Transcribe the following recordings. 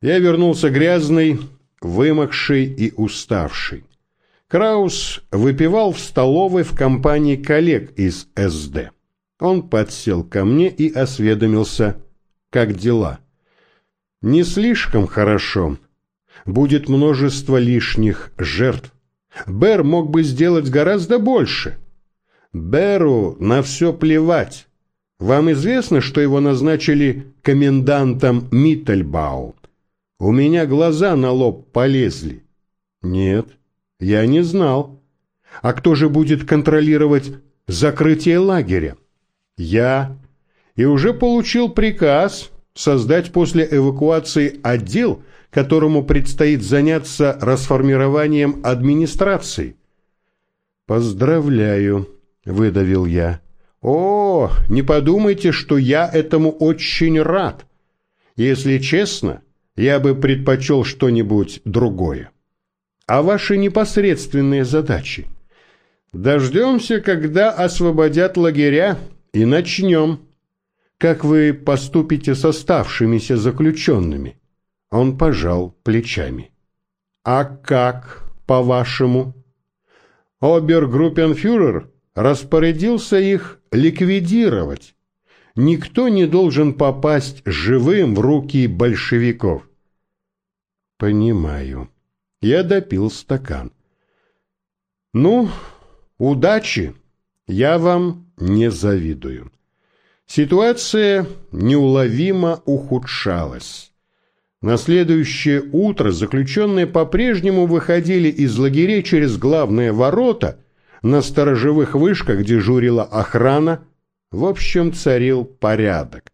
Я вернулся грязный, вымокший и уставший. Краус выпивал в столовой в компании коллег из СД. Он подсел ко мне и осведомился, как дела. Не слишком хорошо. Будет множество лишних жертв. Бер мог бы сделать гораздо больше. Беру на все плевать. Вам известно, что его назначили комендантом Миттельбау? У меня глаза на лоб полезли. Нет, я не знал. А кто же будет контролировать закрытие лагеря? Я. И уже получил приказ создать после эвакуации отдел, которому предстоит заняться расформированием администрации. «Поздравляю», — выдавил я. «О, не подумайте, что я этому очень рад. Если честно, я бы предпочел что-нибудь другое. А ваши непосредственные задачи? Дождемся, когда освободят лагеря, и начнем. Как вы поступите с оставшимися заключенными?» Он пожал плечами. «А как, по-вашему?» Обергруппенфюрер распорядился их ликвидировать. Никто не должен попасть живым в руки большевиков. Понимаю. Я допил стакан. Ну, удачи. Я вам не завидую. Ситуация неуловимо ухудшалась. На следующее утро заключенные по-прежнему выходили из лагерей через главные ворота, на сторожевых вышках дежурила охрана, в общем, царил порядок.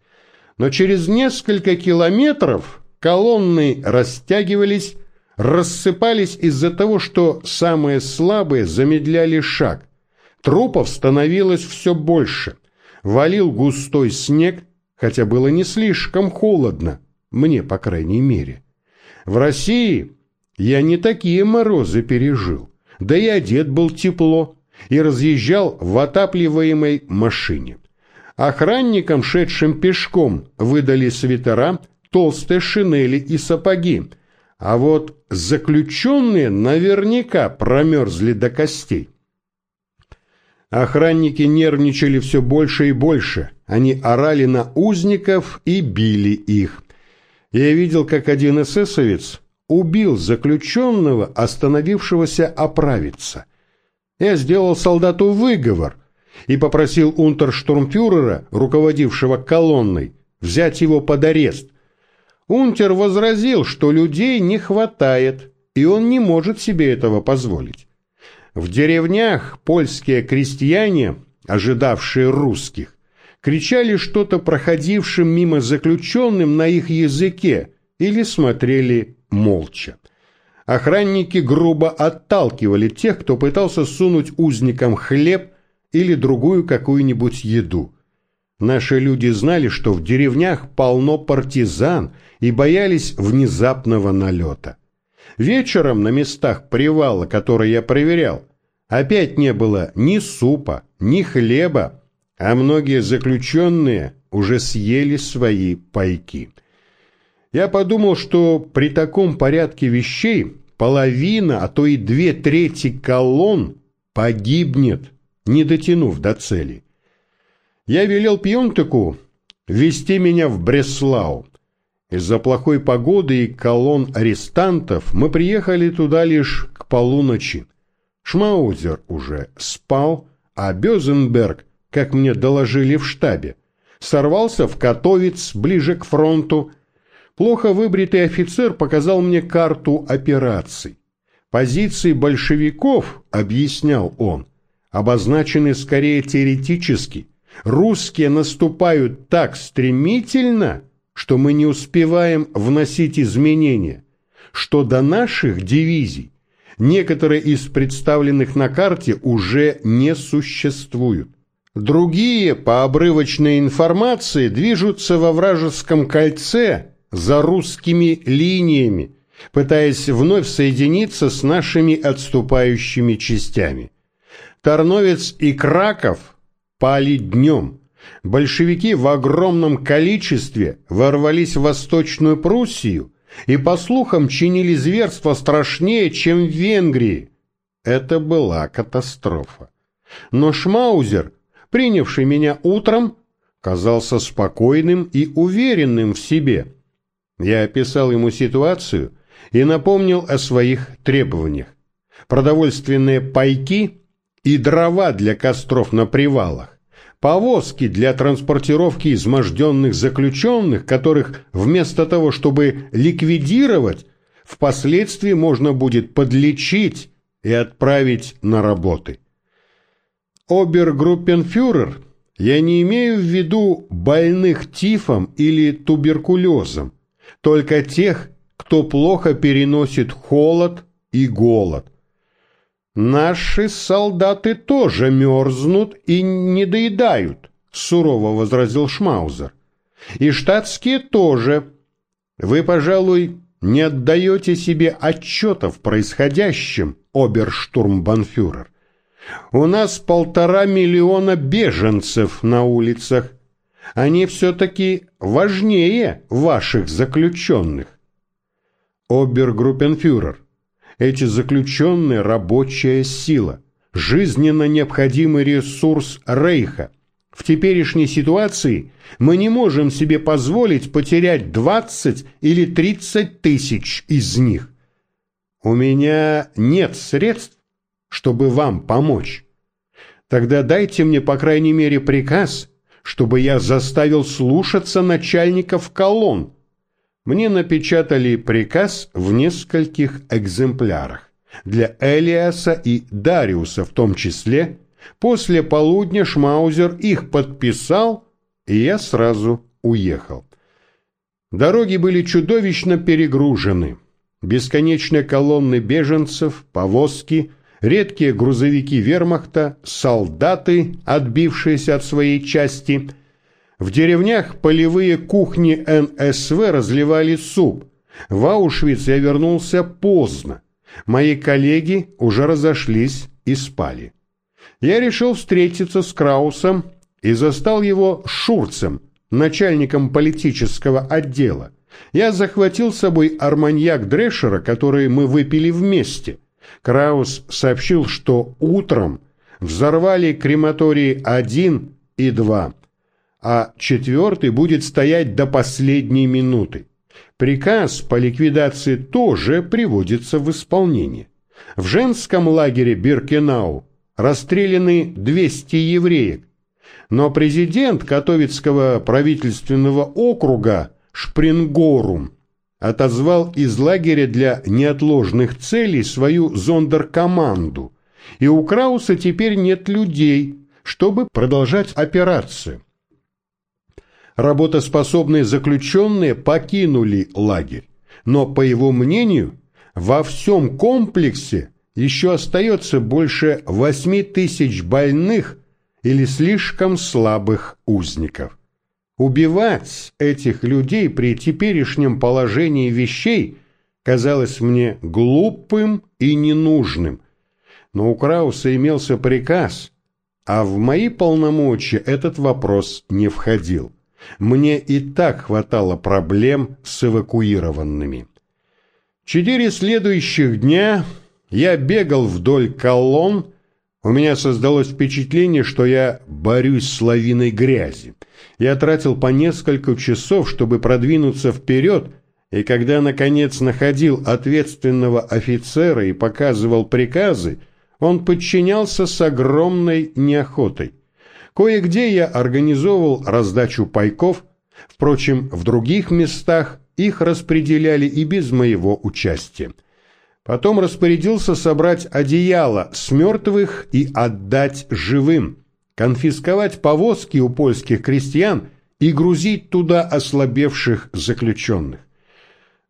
Но через несколько километров колонны растягивались, рассыпались из-за того, что самые слабые замедляли шаг. Трупов становилось все больше. Валил густой снег, хотя было не слишком холодно мне, по крайней мере. В России я не такие морозы пережил, да и одет был тепло, и разъезжал в отапливаемой машине. Охранникам, шедшим пешком, выдали свитера, толстые шинели и сапоги, а вот заключенные наверняка промерзли до костей. Охранники нервничали все больше и больше. Они орали на узников и били их. Я видел, как один эсэсовец убил заключенного, остановившегося оправиться. Я сделал солдату выговор и попросил унтерштурмфюрера, руководившего колонной, взять его под арест. Унтер возразил, что людей не хватает, и он не может себе этого позволить. В деревнях польские крестьяне, ожидавшие русских, кричали что-то проходившим мимо заключенным на их языке или смотрели молча. Охранники грубо отталкивали тех, кто пытался сунуть узникам хлеб или другую какую-нибудь еду. Наши люди знали, что в деревнях полно партизан и боялись внезапного налета. Вечером на местах привала, которые я проверял, опять не было ни супа, ни хлеба, а многие заключенные уже съели свои пайки. Я подумал, что при таком порядке вещей половина, а то и две трети колонн погибнет, не дотянув до цели. Я велел Пьонтеку вести меня в Бреслау. Из-за плохой погоды и колонн арестантов мы приехали туда лишь к полуночи. Шмаузер уже спал, а Бёзенберг как мне доложили в штабе. Сорвался в Котовец, ближе к фронту. Плохо выбритый офицер показал мне карту операций. Позиции большевиков, объяснял он, обозначены скорее теоретически. Русские наступают так стремительно, что мы не успеваем вносить изменения, что до наших дивизий некоторые из представленных на карте уже не существуют. Другие, по обрывочной информации, движутся во вражеском кольце за русскими линиями, пытаясь вновь соединиться с нашими отступающими частями. Тарновец и Краков пали днем. Большевики в огромном количестве ворвались в Восточную Пруссию, и, по слухам, чинили зверства страшнее, чем в Венгрии. Это была катастрофа. Но Шмаузер, принявший меня утром, казался спокойным и уверенным в себе. Я описал ему ситуацию и напомнил о своих требованиях. Продовольственные пайки и дрова для костров на привалах, повозки для транспортировки изможденных заключенных, которых вместо того, чтобы ликвидировать, впоследствии можно будет подлечить и отправить на работы. Обергруппенфюрер, я не имею в виду больных тифом или туберкулезом, только тех, кто плохо переносит холод и голод. Наши солдаты тоже мерзнут и не доедают, сурово возразил Шмаузер. И штатские тоже. Вы, пожалуй, не отдаете себе отчета в происходящем, оберштурмбанфюрер. У нас полтора миллиона беженцев на улицах. Они все-таки важнее ваших заключенных. Обергруппенфюрер, эти заключенные – рабочая сила, жизненно необходимый ресурс Рейха. В теперешней ситуации мы не можем себе позволить потерять 20 или 30 тысяч из них. У меня нет средств, чтобы вам помочь. Тогда дайте мне, по крайней мере, приказ, чтобы я заставил слушаться начальников колонн. Мне напечатали приказ в нескольких экземплярах. Для Элиаса и Дариуса в том числе. После полудня Шмаузер их подписал, и я сразу уехал. Дороги были чудовищно перегружены. Бесконечные колонны беженцев, повозки, редкие грузовики вермахта, солдаты, отбившиеся от своей части – в деревнях полевые кухни НСВ разливали суп. В Аушвиц я вернулся поздно. Мои коллеги уже разошлись и спали. Я решил встретиться с Краусом и застал его Шурцем, начальником политического отдела. Я захватил с собой арманьяк Дрешера, который мы выпили вместе. Краус сообщил, что утром взорвали крематории 1 и 2 а четвертый будет стоять до последней минуты. Приказ по ликвидации тоже приводится в исполнение. В женском лагере Биркенау расстреляны 200 евреек, но президент Катовицкого правительственного округа Шпрингорум отозвал из лагеря для неотложных целей свою зондеркоманду, и у Крауса теперь нет людей, чтобы продолжать операцию работоспособные заключенные покинули лагерь. Но, по его мнению, во всем комплексе еще остается больше 8 тысяч больных или слишком слабых узников. Убивать этих людей при теперешнем положении вещей казалось мне глупым и ненужным. Но у Крауса имелся приказ, а в мои полномочия этот вопрос не входил. Мне и так хватало проблем с эвакуированными. Четыре следующих дня я бегал вдоль колонн, у меня создалось впечатление, что я борюсь с лавиной грязи. Я тратил по несколько часов, чтобы продвинуться вперед, и когда, наконец, находил ответственного офицера и показывал приказы, он подчинялся с огромной неохотой. Кое-где я организовывал раздачу пайков, впрочем, в других местах их распределяли и без моего участия. Потом распорядился собрать одеяло с мертвых и отдать живым, конфисковать повозки у польских крестьян и грузить туда ослабевших заключенных.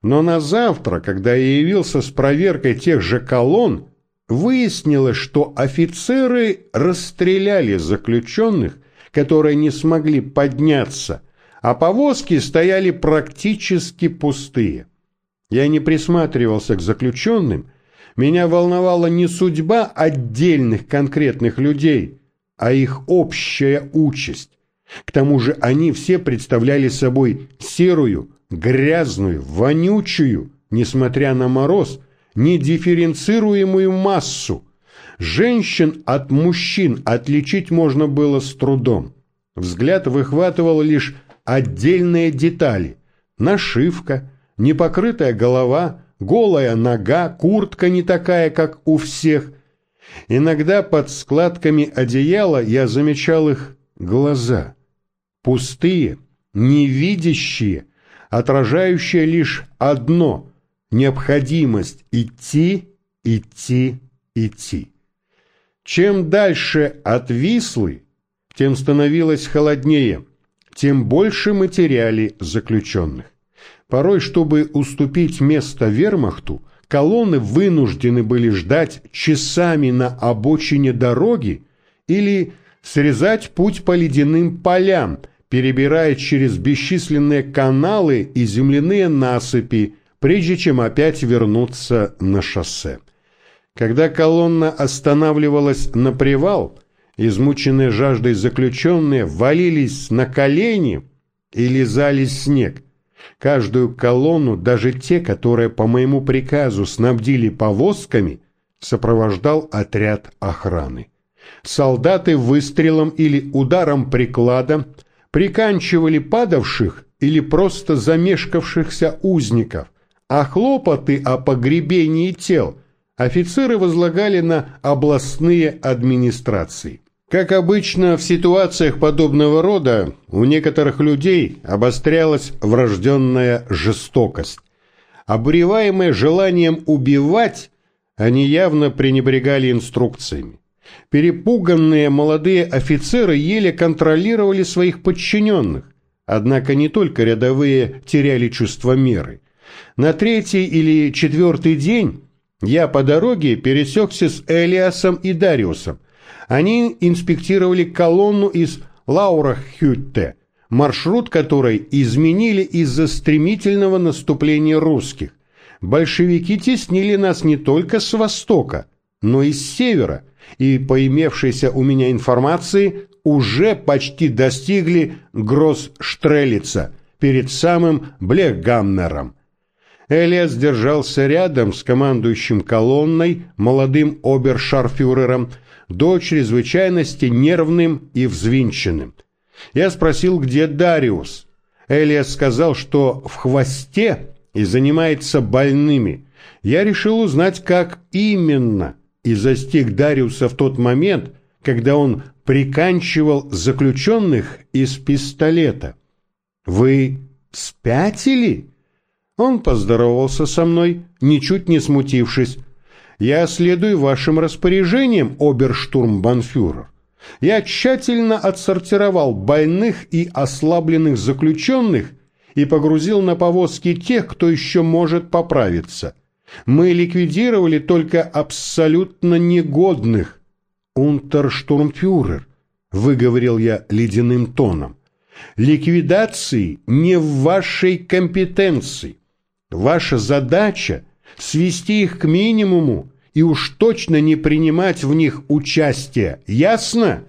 Но на завтра, когда я явился с проверкой тех же колонн, выяснилось, что офицеры расстреляли заключенных, которые не смогли подняться, а повозки стояли практически пустые. Я не присматривался к заключенным, меня волновала не судьба отдельных конкретных людей, а их общая участь. К тому же они все представляли собой серую, грязную, вонючую, несмотря на мороз, недифференцируемую массу. Женщин от мужчин отличить можно было с трудом. Взгляд выхватывал лишь отдельные детали. Нашивка, непокрытая голова, голая нога, куртка не такая, как у всех. Иногда под складками одеяла я замечал их глаза. Пустые, невидящие, отражающие лишь одно – необходимость идти, идти, идти. Чем дальше от Вислы, тем становилось холоднее, тем больше мы теряли заключенных. Порой, чтобы уступить место вермахту, колонны вынуждены были ждать часами на обочине дороги или срезать путь по ледяным полям, перебирая через бесчисленные каналы и земляные насыпи, прежде чем опять вернуться на шоссе. Когда колонна останавливалась на привал, измученные жаждой заключенные валились на колени и лизали снег. Каждую колонну, даже те, которые по моему приказу снабдили повозками, сопровождал отряд охраны. Солдаты выстрелом или ударом приклада приканчивали падавших или просто замешкавшихся узников, а хлопоты о погребении тел офицеры возлагали на областные администрации. Как обычно в ситуациях подобного рода, у некоторых людей обострялась врожденная жестокость. Обуреваемые желанием убивать, они явно пренебрегали инструкциями. Перепуганные молодые офицеры еле контролировали своих подчиненных, однако не только рядовые теряли чувство меры. На третий или четвертый день я по дороге пересекся с Элиасом и Дариусом, они инспектировали колонну из Лаурахютте, маршрут которой изменили из-за стремительного наступления русских. Большевики теснили нас не только с востока, но и с севера, и, по имевшейся у меня информации, уже почти достигли Гросс-Штрелица перед самым Блехгаммером. Элиас держался рядом с командующим колонной, молодым обершарфюрером, до чрезвычайности нервным и взвинченным. Я спросил, где Дариус. Элиас сказал, что в хвосте и занимается больными. Я решил узнать, как именно, и застиг Дариуса в тот момент, когда он приканчивал заключенных из пистолета. «Вы спятили?» Он поздоровался со мной, ничуть не смутившись, я следую вашим распоряжениям, оберштурмбанфюрер. Я тщательно отсортировал больных и ослабленных заключенных и погрузил на повозки тех, кто еще может поправиться. Мы ликвидировали только абсолютно негодных. Унтерштурмфюрер, выговорил я ледяным тоном. Ликвидации не в вашей компетенции. Ваша задача – свести их к минимуму и уж точно не принимать в них участие. Ясно?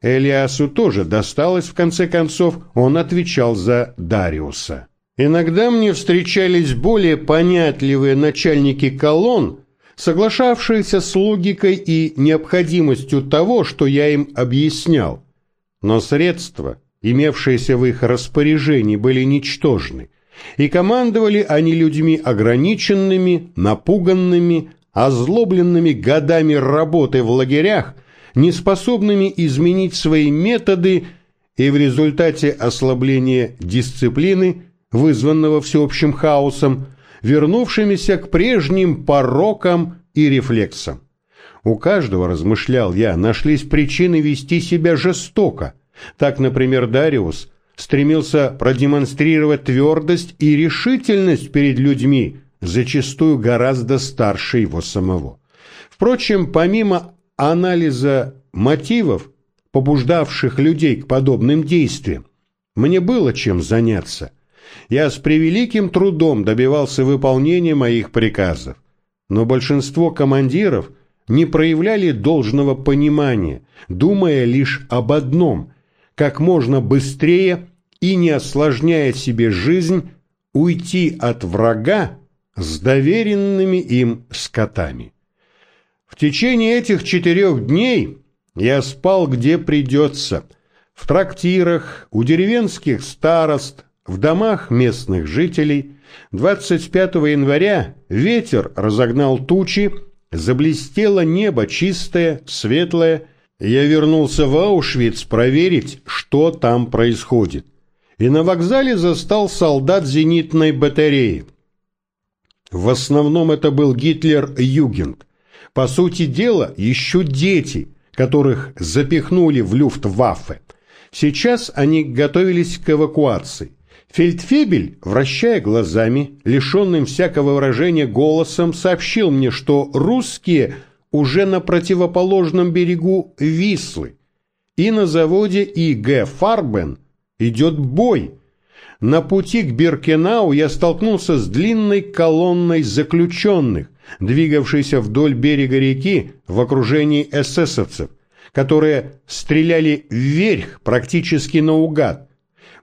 Элиасу тоже досталось, в конце концов, он отвечал за Дариуса. Иногда мне встречались более понятливые начальники колонн, соглашавшиеся с логикой и необходимостью того, что я им объяснял. Но средства, имевшиеся в их распоряжении, были ничтожны, и командовали они людьми ограниченными, напуганными, озлобленными годами работы в лагерях, неспособными изменить свои методы и в результате ослабления дисциплины, вызванного всеобщим хаосом, вернувшимися к прежним порокам и рефлексам. У каждого, размышлял я, нашлись причины вести себя жестоко. Так, например, Дариус стремился продемонстрировать твердость и решительность перед людьми, зачастую гораздо старше его самого. Впрочем, помимо анализа мотивов, побуждавших людей к подобным действиям, мне было чем заняться. Я с превеликим трудом добивался выполнения моих приказов, но большинство командиров не проявляли должного понимания, думая лишь об одном – как можно быстрее и не осложняя себе жизнь уйти от врага с доверенными им скотами. В течение этих четырех дней я спал где придется, в трактирах, у деревенских старост, в домах местных жителей. 25 января ветер разогнал тучи, заблестело небо чистое, светлое. Я вернулся в Аушвиц проверить, что там происходит. И на вокзале застал солдат зенитной батареи. В основном это был Гитлер-Югент. По сути дела, еще дети, которых запихнули в люфтваффе. Сейчас они готовились к эвакуации. Фельдфебель, вращая глазами, лишенным всякого выражения голосом, сообщил мне, что русские уже на противоположном берегу Вислы. И на заводе И.Г. Фарбен идет бой. На пути к Биркенау я столкнулся с длинной колонной заключенных, двигавшейся вдоль берега реки в окружении эсэсовцев, которые стреляли вверх практически наугад.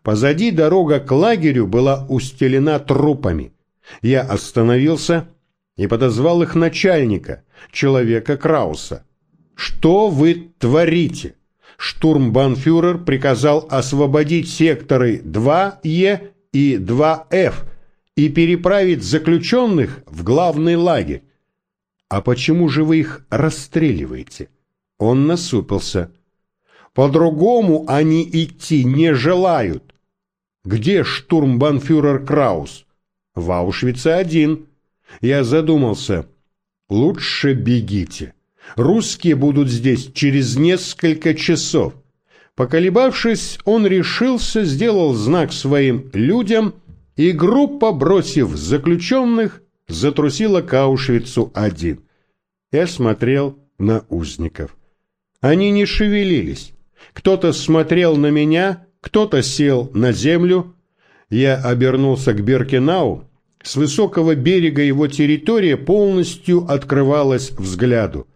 Позади дорога к лагерю была устелена трупами. Я остановился и подозвал их начальника, человека Крауса. «Что вы творите?» Штурмбанфюрер приказал освободить секторы 2Е и 2Ф и переправить заключенных в главный лагерь. «А почему же вы их расстреливаете?» Он насупился. «По-другому они идти не желают. Где штурмбанфюрер Краус? В Аушвице один. Я задумался. Лучше бегите. Русские будут здесь через несколько часов. Поколебавшись, он решился, сделал знак своим людям, и группа, бросив заключенных, затрусила к один. Я смотрел на узников. Они не шевелились. Кто-то смотрел на меня, кто-то сел на землю. Я обернулся к Беркинау. С высокого берега его территория полностью открывалась взгляду.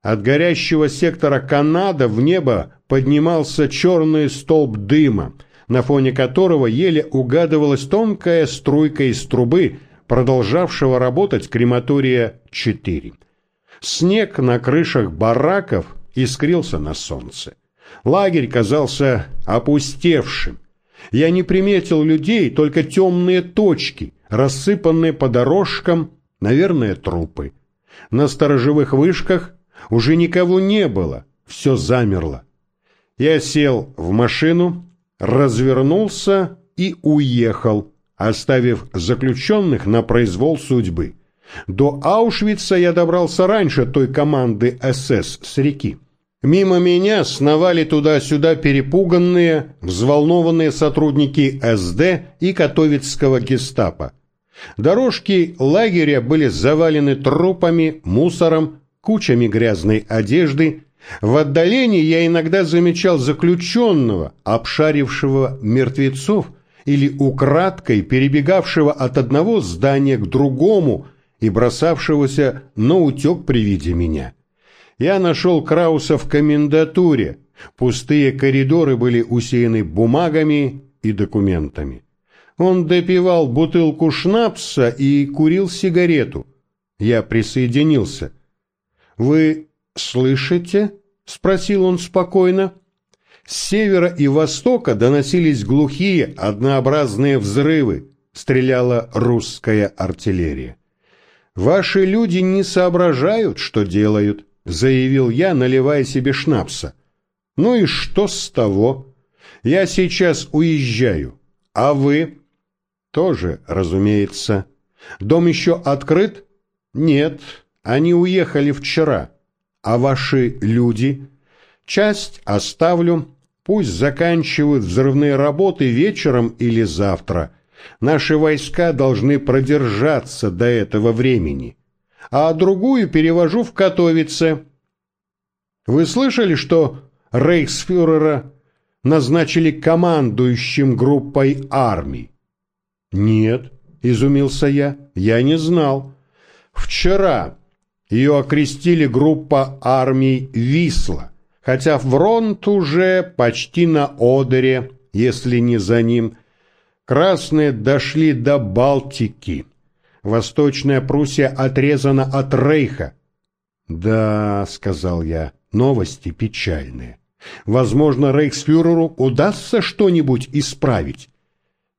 От горящего сектора Канада в небо поднимался черный столб дыма, на фоне которого еле угадывалась тонкая струйка из трубы, продолжавшего работать крематория 4. Снег на крышах бараков искрился на солнце. Лагерь казался опустевшим. Я не приметил людей, только темные точки, рассыпанные по дорожкам, наверное, трупы. На сторожевых вышках уже никого не было, все замерло. Я сел в машину, развернулся и уехал, оставив заключенных на произвол судьбы. До Аушвица я добрался раньше той команды СС с реки. Мимо меня сновали туда-сюда перепуганные, взволнованные сотрудники СД и Котовицкого гестапо. Дорожки лагеря были завалены трупами, мусором, кучами грязной одежды. В отдалении я иногда замечал заключенного, обшарившего мертвецов или украдкой перебегавшего от одного здания к другому и бросавшегося на утек при виде меня я нашел Крауса в комендатуре. Пустые коридоры были усеяны бумагами и документами. Он допивал бутылку шнапса и курил сигарету. Я присоединился. «Вы слышите?» — спросил он спокойно. С севера и востока доносились глухие, однообразные взрывы. Стреляла русская артиллерия. «Ваши люди не соображают, что делают», — заявил я, наливая себе шнапса. «Ну и что с того? Я сейчас уезжаю. А вы?» «Тоже, разумеется. Дом еще открыт?» «Нет, они уехали вчера. А ваши люди?» «Часть оставлю. Пусть заканчивают взрывные работы вечером или завтра. Наши войска должны продержаться до этого времени» а другую перевожу в Катовице. Вы слышали, что рейхсфюрера назначили командующим группой армий? Нет, изумился я, я не знал. Вчера ее окрестили группа армий Висла, хотя фронт уже почти на Одере, если не за ним. Красные дошли до Балтики. Восточная Пруссия отрезана от Рейха. «Да», — сказал я, — «новости печальные. Возможно, рейхсфюреру удастся что-нибудь исправить.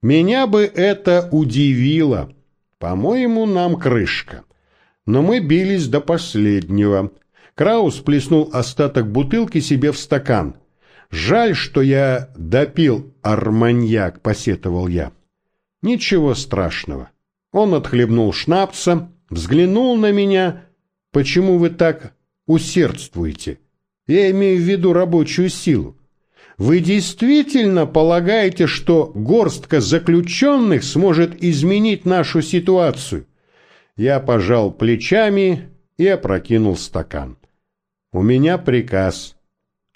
Меня бы это удивило. По-моему, нам крышка. Но мы бились до последнего. Краус плеснул остаток бутылки себе в стакан. «Жаль, что я допил арманьяк», — посетовал я. «Ничего страшного». Он отхлебнул шнапса, взглянул на меня. «Почему вы так усердствуете? Я имею в виду рабочую силу. Вы действительно полагаете, что горстка заключенных сможет изменить нашу ситуацию?» Я пожал плечами и опрокинул стакан. «У меня приказ.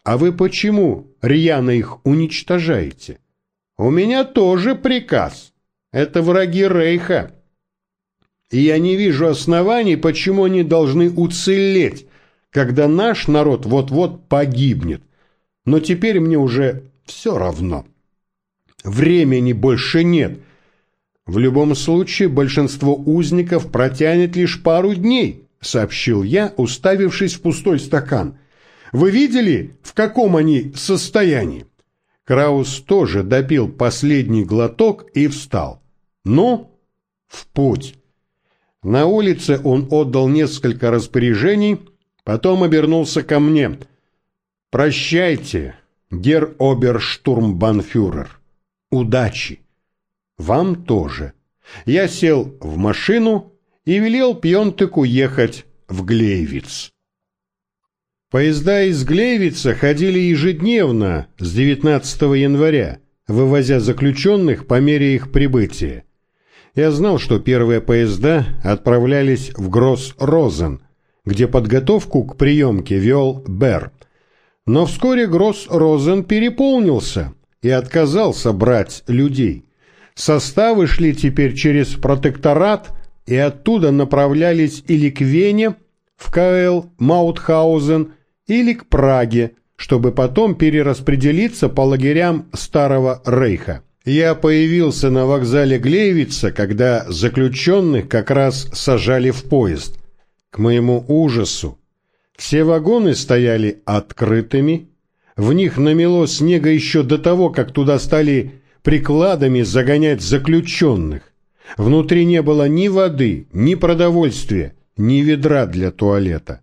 А вы почему рьяно их уничтожаете?» «У меня тоже приказ. Это враги Рейха. И я не вижу оснований, почему они должны уцелеть, когда наш народ вот-вот погибнет. Но теперь мне уже все равно. Времени больше нет. В любом случае большинство узников протянет лишь пару дней» сообщил я, уставившись в пустой стакан. «Вы видели, в каком они состоянии?» Краус тоже допил последний глоток и встал. «Ну, в путь!» На улице он отдал несколько распоряжений, потом обернулся ко мне. «Прощайте, гер оберштурмбанфюрер. Удачи! Вам тоже!» Я сел в машину и велел Пьонтыку ехать в Глейвиц. Поезда из Глейвица ходили ежедневно с 19 января, вывозя заключенных по мере их прибытия. Я знал, что первые поезда отправлялись в Гросс-Розен, где подготовку к приемке вел Бер. Но вскоре Гросс-Розен переполнился и отказался брать людей. Составы шли теперь через протекторат и оттуда направлялись или к Вене, в КЛ Маутхаузен, или к Праге, чтобы потом перераспределиться по лагерям Старого Рейха. Я появился на вокзале Глейвица, когда заключенных как раз сажали в поезд. К моему ужасу, все вагоны стояли открытыми, в них намело снега еще до того, как туда стали прикладами загонять заключенных. Внутри не было ни воды, ни продовольствия, ни ведра для туалета.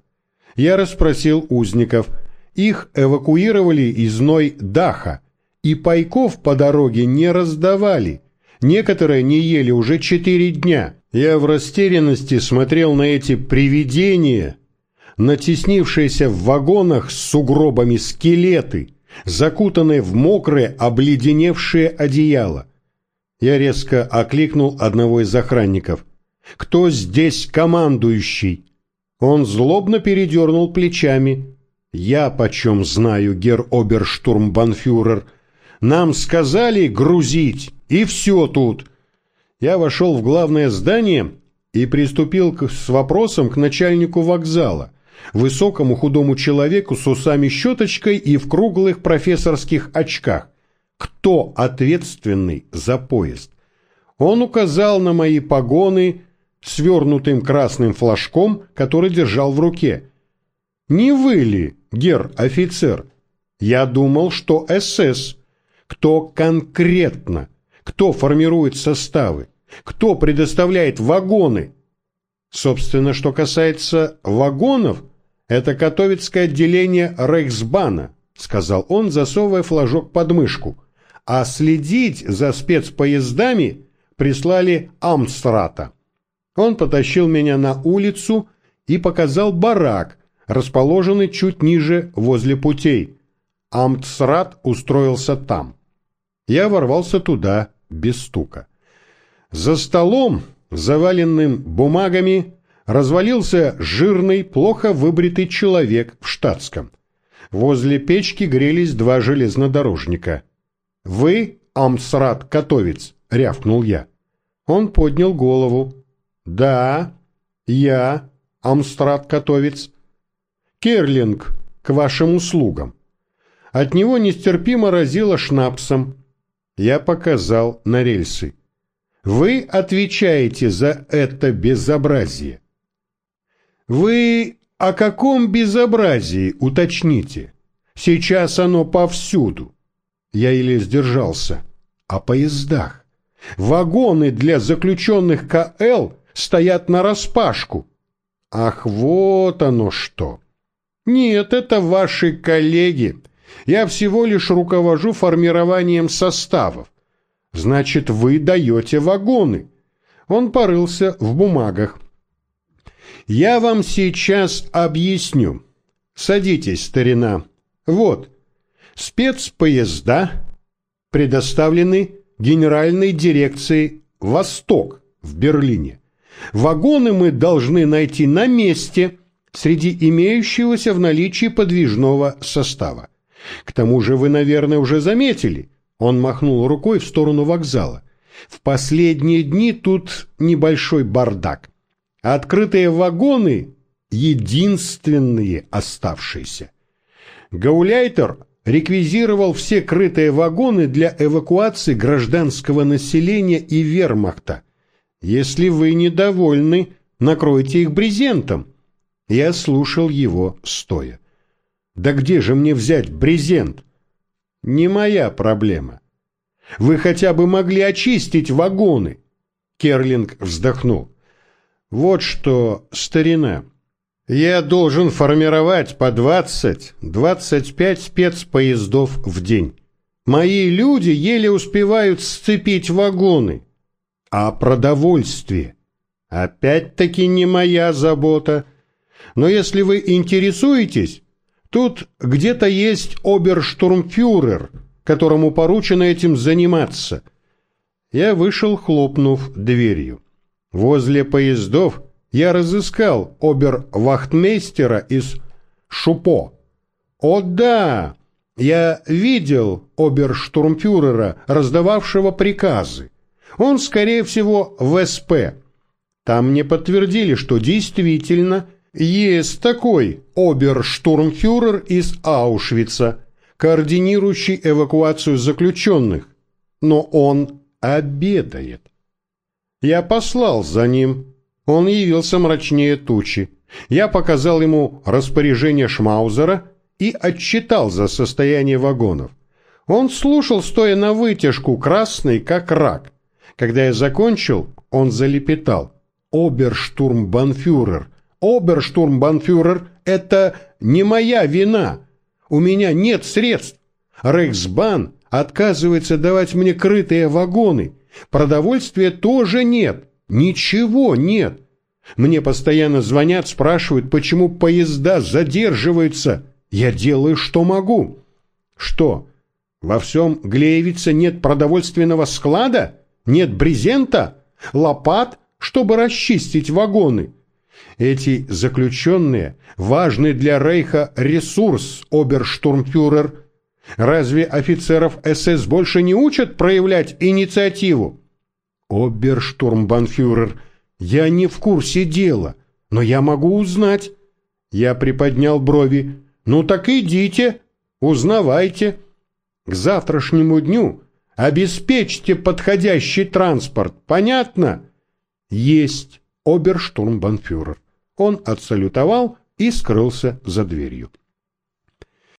Я расспросил узников. Их эвакуировали из Ной-Даха, и пайков по дороге не раздавали. Некоторые не ели уже четыре дня. Я в растерянности смотрел на эти привидения, натеснившиеся в вагонах с сугробами скелеты, закутанные в мокрые обледеневшие одеяла. Я резко окликнул одного из охранников. «Кто здесь командующий?» Он злобно передернул плечами. «Я почем знаю, гер оберштурмбанфюрер. Нам сказали грузить, и все тут». Я вошел в главное здание и приступил с вопросом к начальнику вокзала, высокому худому человеку с усами-щеточкой и в круглых профессорских очках кто ответственный за поезд. Он указал на мои погоны свернутым красным флажком, который держал в руке. «Не вы ли, гер-офицер? Я думал, что СС. Кто конкретно? Кто формирует составы? Кто предоставляет вагоны?» Собственно, что касается вагонов, это Котовицкое отделение Рейхсбана, сказал он, засовывая флажок под мышку а следить за спецпоездами прислали Амстрата. Он потащил меня на улицу и показал барак, расположенный чуть ниже возле путей. Амтсрат устроился там. Я ворвался туда без стука. За столом, заваленным бумагами, развалился жирный, плохо выбритый человек в штатском. Возле печки грелись два железнодорожника. «Вы, Амсрат Котовец?» — рявкнул я. Он поднял голову. «Да, я, Амстрат Котовец. Керлинг, к вашим услугам». От него нестерпимо разило шнапсом. Я показал на рельсы. Вы отвечаете за это безобразие. Вы о каком безобразии уточните? Сейчас оно повсюду. Я еле сдержался. О поездах. Вагоны для заключенных КЛ стоят на распашку. Ах, вот оно что. Нет, это ваши коллеги. Я всего лишь руковожу формированием составов. Значит, вы даете вагоны. Он порылся в бумагах. Я вам сейчас объясню. Садитесь, старина. Вот, спецпоезда предоставлены Генеральной дирекции «Восток» в Берлине. Вагоны мы должны найти на месте среди имеющегося в наличии подвижного состава. К тому же вы, наверное, уже заметили, он махнул рукой в сторону вокзала. В последние дни тут небольшой бардак. Открытые вагоны – единственные оставшиеся. Гауляйтер реквизировал все крытые вагоны для эвакуации гражданского населения и вермахта. Если вы недовольны, накройте их брезентом. Я слушал его стоя. Да где же мне взять брезент? Не моя проблема. Вы хотя бы могли очистить вагоны. Керлинг вздохнул. Вот что, старина, я должен формировать по 20-25 спецпоездов в день. Мои люди еле успевают сцепить вагоны. А продовольствие? Опять-таки не моя забота. Но если вы интересуетесь, тут где-то есть оберштурмфюрер, которому поручено этим заниматься. Я вышел, хлопнув дверью. Возле поездов я разыскал обер-вахтмейстера из Шупо. О да, я видел оберштурмфюрера, раздававшего приказы. Он, скорее всего, в СП. Там мне подтвердили, что действительно есть такой оберштурмфюрер из Аушвица, координирующий эвакуацию заключенных. Но он обедает. Я послал за ним. Он явился мрачнее тучи. Я показал ему распоряжение Шмаузера и отчитал за состояние вагонов. Он слушал, стоя на вытяжку, красный, как рак. Когда я закончил, он залепетал. «Оберштурмбанфюрер! Оберштурмбанфюрер, это не моя вина! У меня нет средств! Рейхсбан отказывается давать мне крытые вагоны!» Продовольствия тоже нет, ничего нет. Мне постоянно звонят, спрашивают, почему поезда задерживаются. Я делаю, что могу. Что, во всем Глеевице нет продовольственного склада? Нет брезента? Лопат, чтобы расчистить вагоны? Эти заключенные – важный для Рейха ресурс, оберштурмфюрер – Разве офицеров СС больше не учат проявлять инициативу? Оберштурмбанфюрер, я не в курсе дела, но я могу узнать. Я приподнял брови. Ну так идите, узнавайте. К завтрашнему дню обеспечьте подходящий транспорт, понятно? Есть оберштурмбанфюрер. Он отсалютовал и скрылся за дверью.